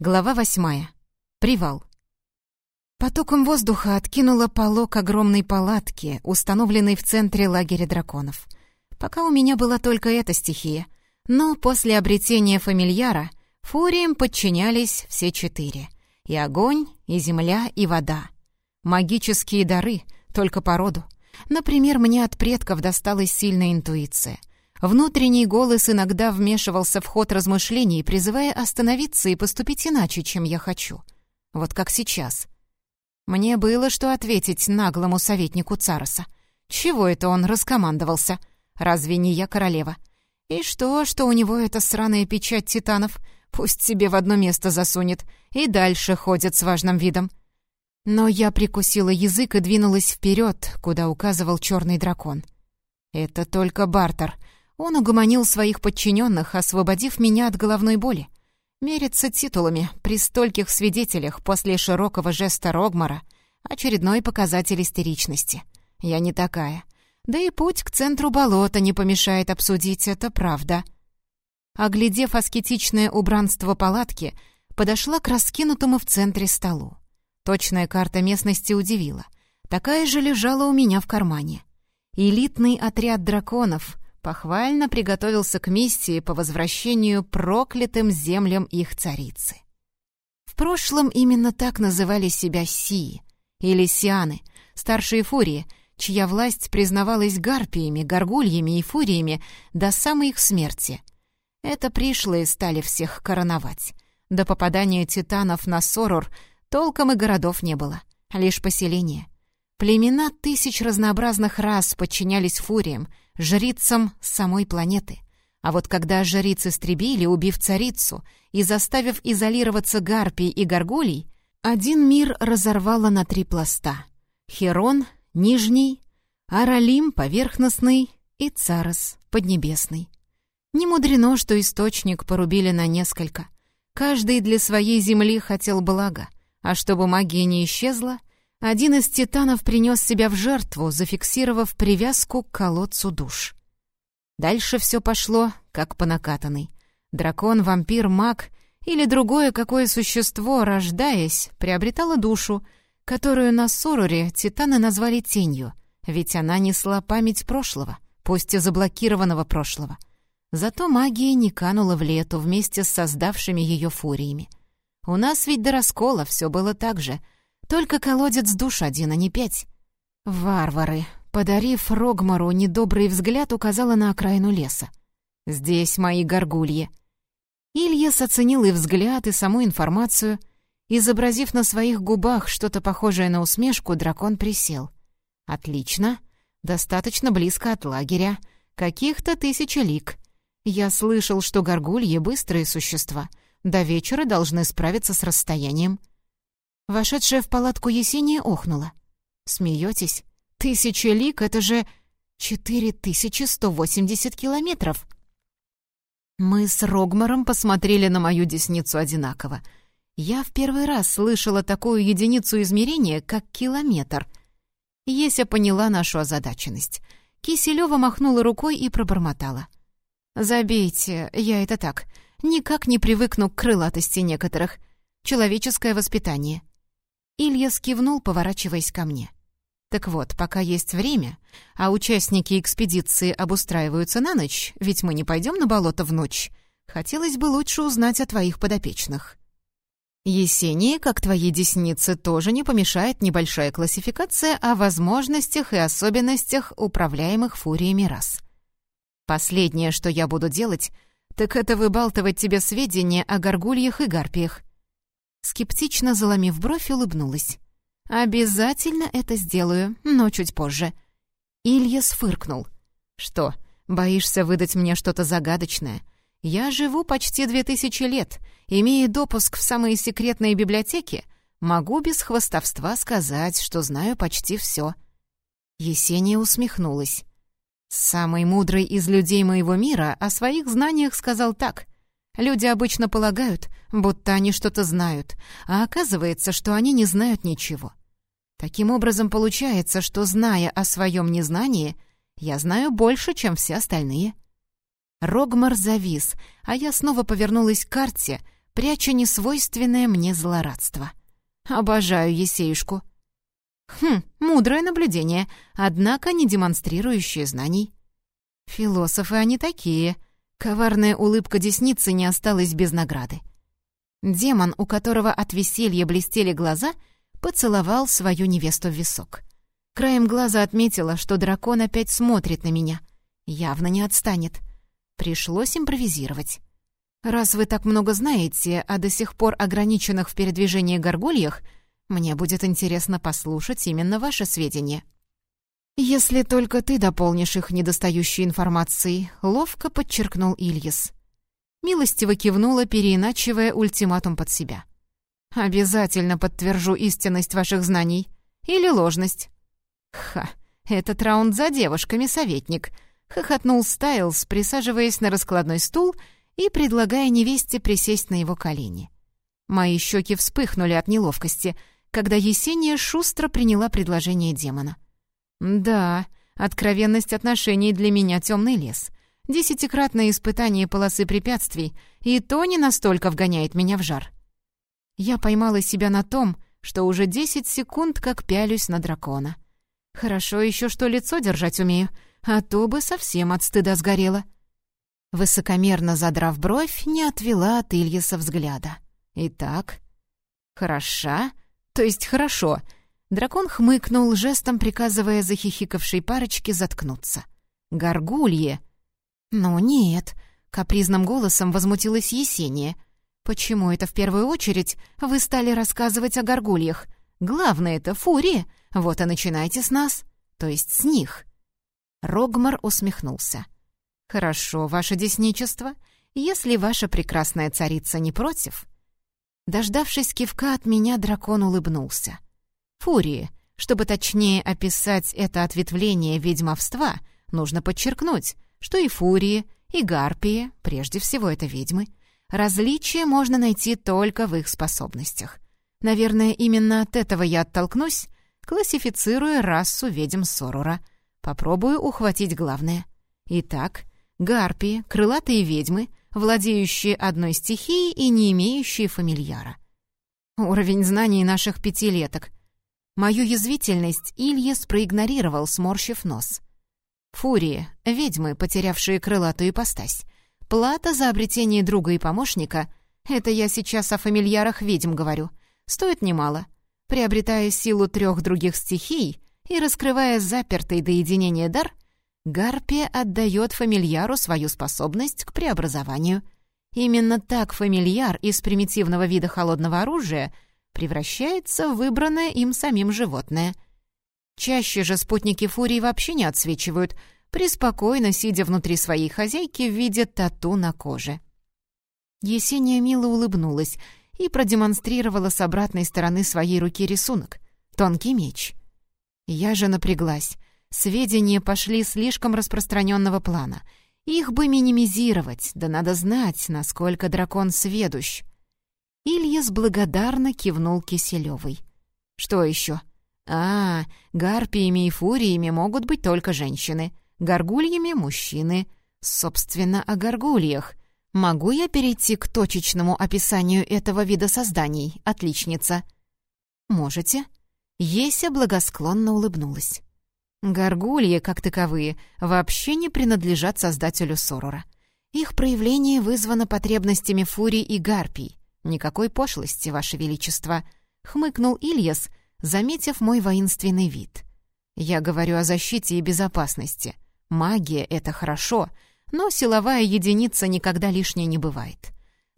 Глава восьмая. Привал. Потоком воздуха откинула полок огромной палатки, установленной в центре лагеря драконов. Пока у меня была только эта стихия, но после обретения фамильяра фуриям подчинялись все четыре. И огонь, и земля, и вода. Магические дары, только по роду. Например, мне от предков досталась сильная интуиция — Внутренний голос иногда вмешивался в ход размышлений, призывая остановиться и поступить иначе, чем я хочу. Вот как сейчас. Мне было что ответить наглому советнику Цароса. Чего это он раскомандовался? Разве не я королева? И что, что у него эта сраная печать титанов? Пусть себе в одно место засунет и дальше ходит с важным видом. Но я прикусила язык и двинулась вперед, куда указывал черный дракон. Это только бартер — он угомонил своих подчиненных, освободив меня от головной боли. Мериться титулами при стольких свидетелях после широкого жеста Рогмара — очередной показатель истеричности. Я не такая. Да и путь к центру болота не помешает обсудить, это правда. Оглядев аскетичное убранство палатки, подошла к раскинутому в центре столу. Точная карта местности удивила. Такая же лежала у меня в кармане. Элитный отряд драконов — похвально приготовился к миссии по возвращению проклятым землям их царицы. В прошлом именно так называли себя Сии, или Сианы, старшие фурии, чья власть признавалась гарпиями, горгульями и фуриями до самой их смерти. Это пришлые стали всех короновать. До попадания титанов на Сорор толком и городов не было, лишь поселения. Племена тысяч разнообразных рас подчинялись фуриям — жрицам самой планеты. А вот когда жриц истребили, убив царицу и заставив изолироваться гарпий и горгулей, один мир разорвало на три пласта. Херон — нижний, Аралим — поверхностный и Царос — поднебесный. Не мудрено, что источник порубили на несколько. Каждый для своей земли хотел блага, а чтобы магия не исчезла — один из титанов принес себя в жертву, зафиксировав привязку к колодцу душ. Дальше все пошло, как по накатанной. Дракон, вампир, маг или другое какое существо, рождаясь, приобретало душу, которую на Соруре титаны назвали тенью, ведь она несла память прошлого, пусть и заблокированного прошлого. Зато магия не канула в лету вместе с создавшими ее фуриями. У нас ведь до раскола все было так же — только колодец душ один, а не пять. Варвары, подарив Рогмару недобрый взгляд, указала на окраину леса. «Здесь мои горгульи». Ильяс оценил и взгляд, и саму информацию. Изобразив на своих губах что-то похожее на усмешку, дракон присел. «Отлично. Достаточно близко от лагеря. Каких-то тысячи лик. Я слышал, что горгульи — быстрые существа. До вечера должны справиться с расстоянием». Вошедшая в палатку Есения охнула. «Смеетесь? Тысяча лик — это же 4180 километров!» Мы с Рогмаром посмотрели на мою десницу одинаково. Я в первый раз слышала такую единицу измерения, как километр. Еся поняла нашу озадаченность. Киселева махнула рукой и пробормотала. «Забейте, я это так. Никак не привыкну к крылатости некоторых. Человеческое воспитание». Илья скивнул, поворачиваясь ко мне. «Так вот, пока есть время, а участники экспедиции обустраиваются на ночь, ведь мы не пойдем на болото в ночь, хотелось бы лучше узнать о твоих подопечных». Есении, как твоей деснице, тоже не помешает небольшая классификация о возможностях и особенностях управляемых фуриями рас. Последнее, что я буду делать, так это выбалтывать тебе сведения о горгульях и гарпиях. Скептично заломив бровь, улыбнулась. «Обязательно это сделаю, но чуть позже». Илья сфыркнул. «Что, боишься выдать мне что-то загадочное? Я живу почти две тысячи лет, имея допуск в самые секретные библиотеки, могу без хвостовства сказать, что знаю почти все». Есения усмехнулась. «Самый мудрый из людей моего мира о своих знаниях сказал так. Люди обычно полагают, будто они что-то знают, а оказывается, что они не знают ничего. Таким образом, получается, что, зная о своем незнании, я знаю больше, чем все остальные. Рогмар завис, а я снова повернулась к карте, пряча несвойственное мне злорадство. Обожаю Есеюшку. Хм, мудрое наблюдение, однако не демонстрирующее знаний. Философы они такие. Коварная улыбка десницы не осталась без награды. Демон, у которого от веселья блестели глаза, поцеловал свою невесту в висок. Краем глаза отметила, что дракон опять смотрит на меня. Явно не отстанет. Пришлось импровизировать. «Раз вы так много знаете о до сих пор ограниченных в передвижении горгульях, мне будет интересно послушать именно ваши сведения». «Если только ты дополнишь их недостающей информацией», — ловко подчеркнул Ильяс. Милостиво кивнула, переиначивая ультиматум под себя. «Обязательно подтвержу истинность ваших знаний. Или ложность». «Ха, этот раунд за девушками, советник», — хохотнул Стайлз, присаживаясь на раскладной стул и предлагая невесте присесть на его колени. Мои щеки вспыхнули от неловкости, когда Есения шустро приняла предложение демона. Да, откровенность отношений для меня темный лес. Десятикратное испытание полосы препятствий, и то не настолько вгоняет меня в жар. Я поймала себя на том, что уже десять секунд как пялюсь на дракона. Хорошо еще, что лицо держать умею, а то бы совсем от стыда сгорела. Высокомерно задрав бровь, не отвела от Ильяса взгляда. «Итак, хороша, то есть хорошо», Дракон хмыкнул, жестом приказывая захихикавшей парочке заткнуться. «Горгулье!» «Ну нет», — капризным голосом возмутилась Есения. «Почему это в первую очередь вы стали рассказывать о горгульях? Главное — это фурия, вот и начинайте с нас, то есть с них». Рогмар усмехнулся. «Хорошо, ваше десничество, если ваша прекрасная царица не против». Дождавшись кивка от меня, дракон улыбнулся. Фурии. Чтобы точнее описать это ответвление ведьмовства, нужно подчеркнуть, что и фурии, и гарпии, прежде всего это ведьмы, различия можно найти только в их способностях. Наверное, именно от этого я оттолкнусь, классифицируя расу ведьм Сорура. Попробую ухватить главное. Итак, гарпии, крылатые ведьмы, владеющие одной стихией и не имеющие фамильяра. Уровень знаний наших пятилеток. Мою язвительность Ильяс проигнорировал, сморщив нос. Фурии, ведьмы, потерявшие крылатую ипостась. Плата за обретение друга и помощника — это я сейчас о фамильярах ведьм говорю — стоит немало. Приобретая силу трех других стихий и раскрывая запертый до единения дар, Гарпия отдает фамильяру свою способность к преобразованию. Именно так фамильяр из примитивного вида холодного оружия — превращается в выбранное им самим животное. Чаще же спутники фурии вообще не отсвечивают, преспокойно сидя внутри своей хозяйки в виде тату на коже. Есения мило улыбнулась и продемонстрировала с обратной стороны своей руки рисунок — тонкий меч. Я же напряглась. Сведения пошли слишком распространенного плана. Их бы минимизировать, да надо знать, насколько дракон сведущ. Ильяс благодарно кивнул Киселевой. «Что еще?» «А, гарпиями и фуриями могут быть только женщины, горгульями — мужчины. Собственно, о горгульях. Могу я перейти к точечному описанию этого вида созданий, отличница?» «Можете». Еся благосклонно улыбнулась. Горгульи, как таковые, вообще не принадлежат создателю Сорора. Их проявление вызвано потребностями фурий и гарпий. «Никакой пошлости, Ваше Величество», — хмыкнул Ильяс, заметив мой воинственный вид. «Я говорю о защите и безопасности. Магия — это хорошо, но силовая единица никогда лишней не бывает».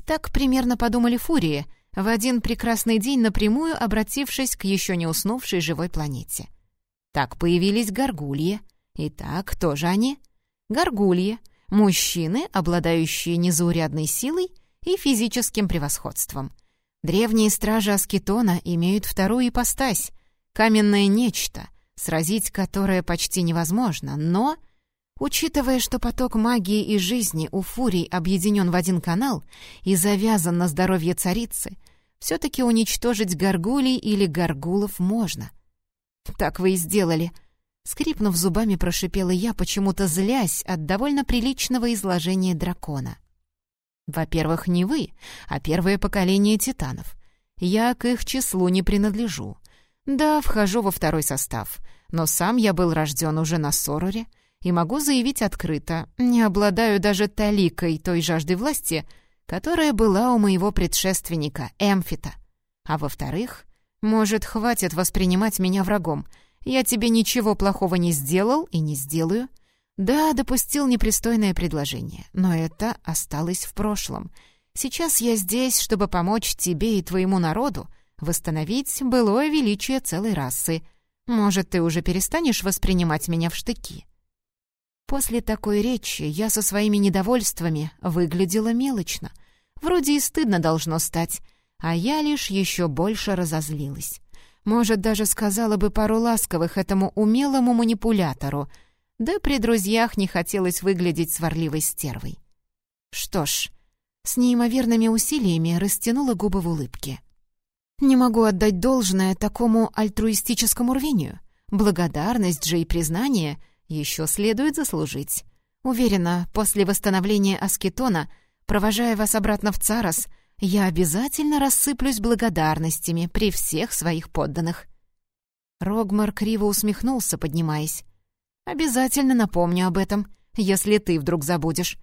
Так примерно подумали фурии, в один прекрасный день напрямую обратившись к еще не уснувшей живой планете. Так появились горгульи. Итак, кто же они? Горгульи — мужчины, обладающие незаурядной силой — и физическим превосходством. Древние стражи Аскетона имеют вторую ипостась — каменное нечто, сразить которое почти невозможно, но... Учитывая, что поток магии и жизни у фурий объединен в один канал и завязан на здоровье царицы, все-таки уничтожить горгулей или горгулов можно. «Так вы и сделали», — скрипнув зубами, прошипела я, почему-то злясь от довольно приличного изложения дракона. Во-первых, не вы, а первое поколение титанов. Я к их числу не принадлежу. Да, вхожу во второй состав, но сам я был рожден уже на Сороре и могу заявить открыто, не обладаю даже таликой той жажды власти, которая была у моего предшественника, Эмфита. А во-вторых, может, хватит воспринимать меня врагом. Я тебе ничего плохого не сделал и не сделаю. Да, допустил непристойное предложение, но это осталось в прошлом. Сейчас я здесь, чтобы помочь тебе и твоему народу восстановить былое величие целой расы. Может, ты уже перестанешь воспринимать меня в штыки?» После такой речи я со своими недовольствами выглядела мелочно. Вроде и стыдно должно стать, а я лишь еще больше разозлилась. Может, даже сказала бы пару ласковых этому умелому манипулятору — да при друзьях не хотелось выглядеть сварливой стервой. Что ж, с неимоверными усилиями растянула губы в улыбке. Не могу отдать должное такому альтруистическому рвению. Благодарность же и признание еще следует заслужить. Уверена, после восстановления Аскетона, провожая вас обратно в Царос, я обязательно рассыплюсь благодарностями при всех своих подданных». Рогмар криво усмехнулся, поднимаясь. Обязательно напомню об этом, если ты вдруг забудешь».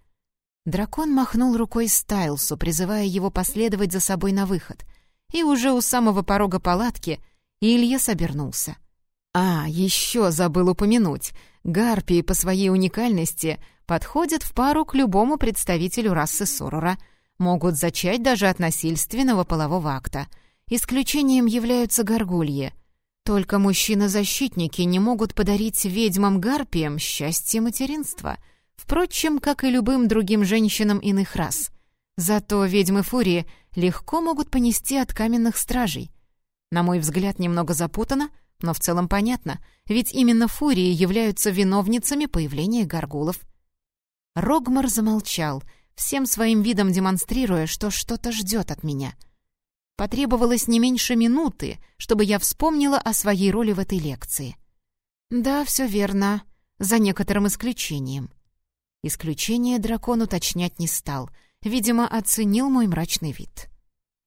Дракон махнул рукой Стайлсу, призывая его последовать за собой на выход. И уже у самого порога палатки Илья собернулся. «А, еще забыл упомянуть. Гарпии по своей уникальности подходят в пару к любому представителю расы Сорора. Могут зачать даже от насильственного полового акта. Исключением являются горгульи — только мужчины-защитники не могут подарить ведьмам-гарпиям счастье материнства, впрочем, как и любым другим женщинам иных рас. Зато ведьмы-фурии легко могут понести от каменных стражей. На мой взгляд, немного запутано, но в целом понятно, ведь именно фурии являются виновницами появления горгулов. Рогмар замолчал, всем своим видом демонстрируя, что что-то ждет от меня — Потребовалось не меньше минуты, чтобы я вспомнила о своей роли в этой лекции. Да, все верно, за некоторым исключением. Исключение дракон уточнять не стал, видимо, оценил мой мрачный вид.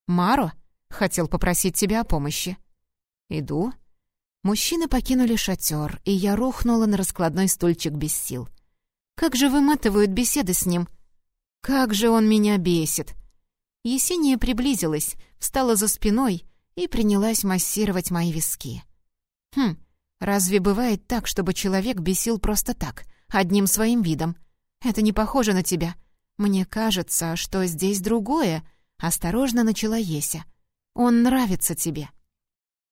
«Маро, хотел попросить тебя о помощи». «Иду». Мужчины покинули шатер, и я рухнула на раскладной стульчик без сил. Как же выматывают беседы с ним. Как же он меня бесит. Есения приблизилась, встала за спиной и принялась массировать мои виски. «Хм, разве бывает так, чтобы человек бесил просто так, одним своим видом? Это не похоже на тебя. Мне кажется, что здесь другое», — осторожно начала Еся. «Он нравится тебе».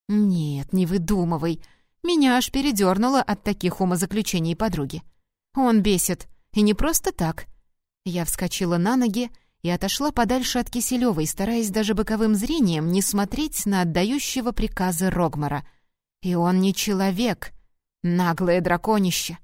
«Нет, не выдумывай. Меня аж передернуло от таких умозаключений подруги. Он бесит, и не просто так». Я вскочила на ноги и отошла подальше от Киселевой, стараясь даже боковым зрением не смотреть на отдающего приказы Рогмара. И он не человек, наглое драконище.